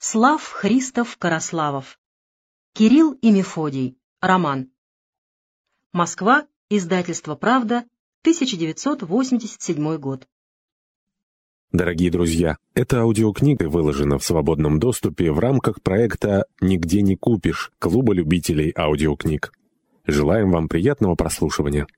Слав Христов Караславов. Кирилл и Мефодий. Роман. Москва. Издательство «Правда», 1987 год. Дорогие друзья, эта аудиокнига выложена в свободном доступе в рамках проекта «Нигде не купишь» Клуба любителей аудиокниг. Желаем вам приятного прослушивания.